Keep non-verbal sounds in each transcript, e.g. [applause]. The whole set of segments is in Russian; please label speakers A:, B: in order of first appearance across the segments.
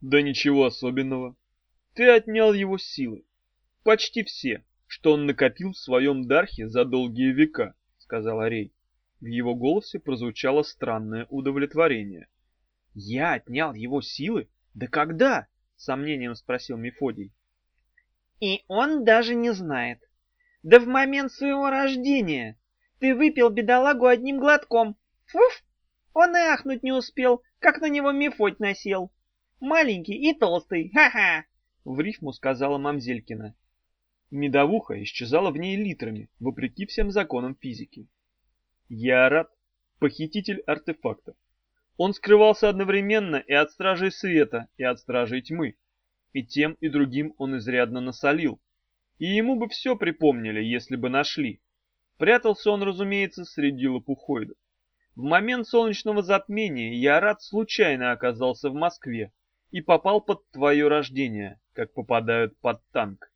A: Да ничего особенного. Ты отнял его силы. Почти все, что он накопил в своем дархе за долгие века, сказал Арей. В его голосе прозвучало странное удовлетворение. Я отнял его силы? Да когда? Сомнением спросил Мефодий.
B: И он даже не знает. Да в момент своего рождения. Ты выпил бедолагу одним глотком. Фуф! Он и ахнуть не успел, как на него Мефодь насел. Маленький и толстый, ха-ха!» В рифму сказала Мамзелькина.
A: Медовуха исчезала в ней литрами, вопреки всем законам физики. Я рад, похититель артефактов. Он скрывался одновременно и от стражей света, и от стражей тьмы. И тем, и другим он изрядно насолил. И ему бы все припомнили, если бы нашли. Прятался он, разумеется, среди лопухоидов. В момент солнечного затмения я рад случайно оказался в Москве и попал под твое рождение, как попадают под танк.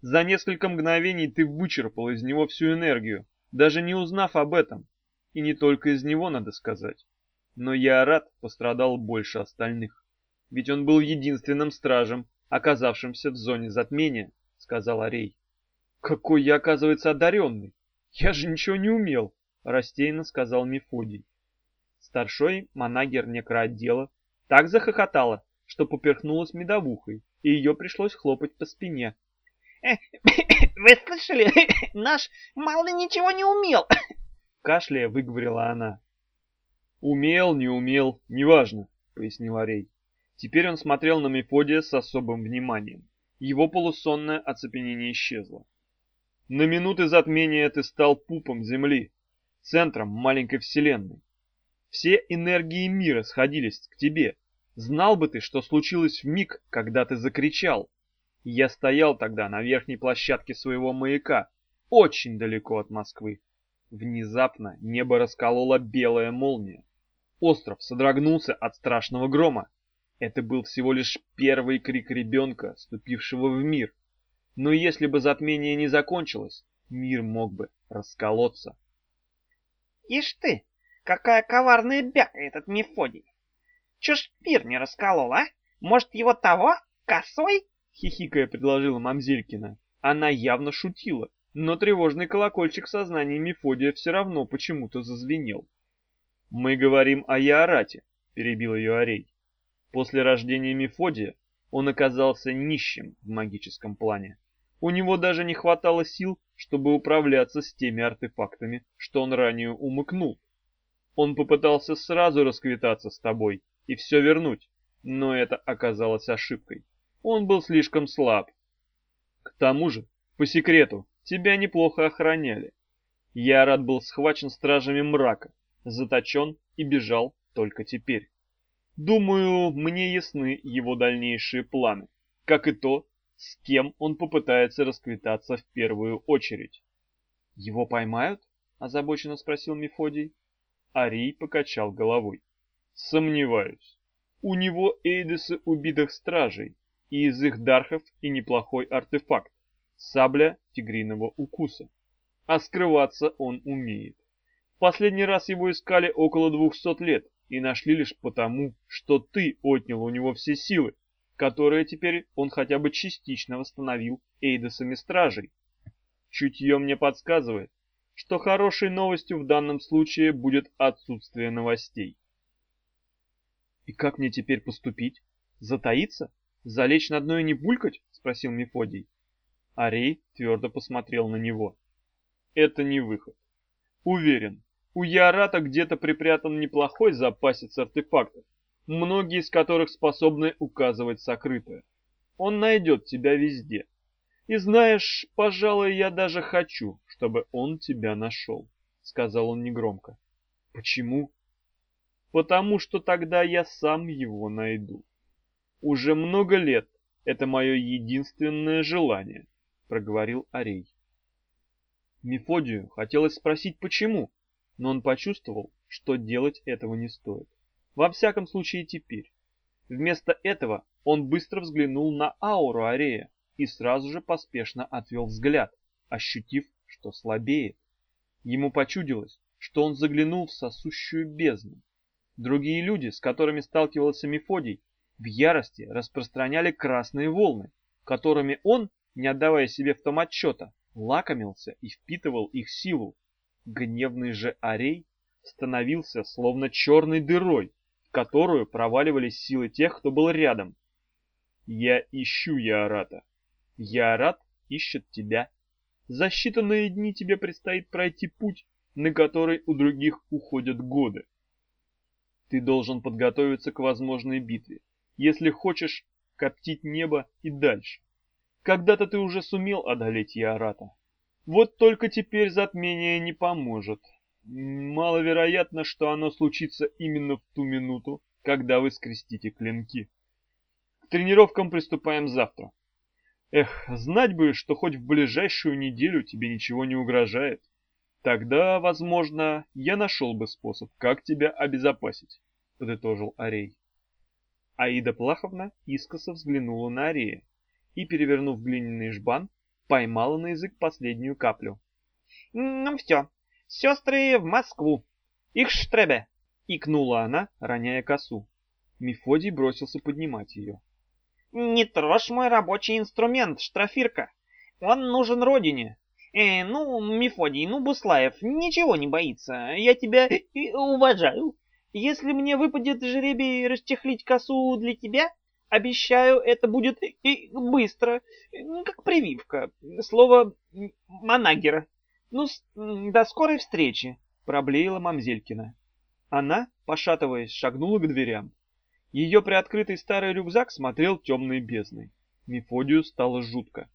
A: За несколько мгновений ты вычерпал из него всю энергию, даже не узнав об этом. И не только из него, надо сказать. Но я рад пострадал больше остальных. Ведь он был единственным стражем, оказавшимся в зоне затмения, сказал Арей. Какой я, оказывается, одаренный. Я же ничего не умел, растерянно сказал Мефодий. Старшой манагер некроотдела так захохотала, что поперхнулась медовухой, и ее пришлось хлопать по спине. [coughs]
B: «Вы слышали? [coughs] Наш мало ничего не умел!» [coughs]
A: Кашляя выговорила она. «Умел, не умел, неважно», — пояснил Арей. Теперь он смотрел на Мефодия с особым вниманием. Его полусонное оцепенение исчезло. На минуты затмения ты стал пупом Земли, центром маленькой вселенной. Все энергии мира сходились к тебе. Знал бы ты, что случилось в миг, когда ты закричал. Я стоял тогда на верхней площадке своего маяка, очень далеко от Москвы. Внезапно небо расколола белая молния. Остров содрогнулся от страшного грома. Это был всего лишь первый крик ребенка, ступившего в мир. Но если бы затмение не закончилось, мир мог бы расколоться.
B: Ишь ты, какая коварная бяка этот Мефодий. Чё пир не расколол, а? Может, его того? Косой?
A: Хихикая предложила Мамзелькина. Она явно шутила, но тревожный колокольчик сознания Мефодия все равно почему-то зазвенел. «Мы говорим о Яорате», — перебил ее Арей. После рождения Мефодия он оказался нищим в магическом плане. У него даже не хватало сил, чтобы управляться с теми артефактами, что он ранее умыкнул. Он попытался сразу расквитаться с тобой и все вернуть, но это оказалось ошибкой. Он был слишком слаб. К тому же, по секрету, тебя неплохо охраняли. Я рад был схвачен стражами мрака, заточен и бежал только теперь. Думаю, мне ясны его дальнейшие планы, как и то, с кем он попытается расквитаться в первую очередь. «Его поймают?» — озабоченно спросил Мефодий. Арий покачал головой. «Сомневаюсь. У него эйдесы убитых стражей, и из их дархов и неплохой артефакт — сабля тигриного укуса. А скрываться он умеет. Последний раз его искали около двухсот лет и нашли лишь потому, что ты отнял у него все силы, которые теперь он хотя бы частично восстановил эйдосами стражей. Чутье мне подсказывает, что хорошей новостью в данном случае будет отсутствие новостей. И как мне теперь поступить? Затаиться? Залечь на дно и не булькать? Спросил Мефодий. Арей твердо посмотрел на него. Это не выход. Уверен, у Ярата где-то припрятан неплохой запасец артефактов, многие из которых способны указывать сокрытое. Он найдет тебя везде. И знаешь, пожалуй, я даже хочу, чтобы он тебя нашел, — сказал он негромко. Почему? Потому что тогда я сам его найду. Уже много лет это мое единственное желание, — проговорил Арей. Мефодию хотелось спросить, почему, но он почувствовал, что делать этого не стоит. Во всяком случае теперь. Вместо этого он быстро взглянул на ауру Арея и сразу же поспешно отвел взгляд, ощутив, что слабеет. Ему почудилось, что он заглянул в сосущую бездну. Другие люди, с которыми сталкивался Мефодий, в ярости распространяли красные волны, которыми он, не отдавая себе в том отчета, лакомился и впитывал их силу. Гневный же Арей становился словно черной дырой, в которую проваливались силы тех, кто был рядом. Я ищу Яарата. Яарат ищет тебя. За считанные дни тебе предстоит пройти путь, на который у других уходят годы. Ты должен подготовиться к возможной битве, если хочешь коптить небо и дальше. Когда-то ты уже сумел одолеть Яарата. Вот только теперь затмение не поможет. Маловероятно, что оно случится именно в ту минуту, когда вы скрестите клинки. К тренировкам приступаем завтра. Эх, знать бы, что хоть в ближайшую неделю тебе ничего не угрожает. Тогда, возможно, я нашел бы способ, как тебя обезопасить, подытожил Арей. Аида Плаховна искоса взглянула на Арея и, перевернув глиняный жбан, поймала на язык последнюю каплю.
B: «Ну все, сестры в Москву! Их штребе!» — икнула она, роняя косу.
A: Мефодий бросился поднимать ее.
B: «Не трожь мой рабочий инструмент, штрафирка! Он нужен родине! Э, ну, Мефодий, ну, Буслаев, ничего не боится, я тебя уважаю. Если мне выпадет жребий расчехлить косу для тебя, Обещаю, это будет и быстро, как прививка. Слово «манагера». Ну, до скорой встречи, проблеяла Мамзелькина. Она, пошатываясь, шагнула к дверям. Ее приоткрытый старый рюкзак смотрел темной бездной. Мефодию стало жутко.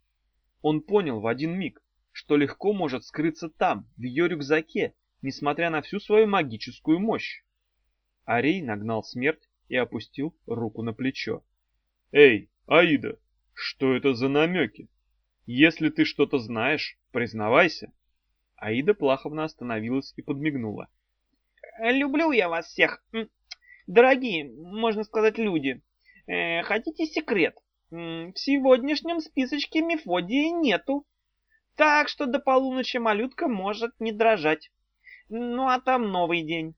B: Он понял в один миг, что легко может скрыться там, в ее рюкзаке, несмотря на всю свою магическую мощь. Арей нагнал смерть и опустил руку на плечо. Эй, Аида, что это за намеки? Если ты что-то знаешь, признавайся. Аида Плаховна остановилась и подмигнула. Люблю я вас всех, дорогие, можно сказать, люди. Э, хотите секрет? В сегодняшнем списочке Мефодии нету. Так что до полуночи малютка может не дрожать. Ну а там новый день.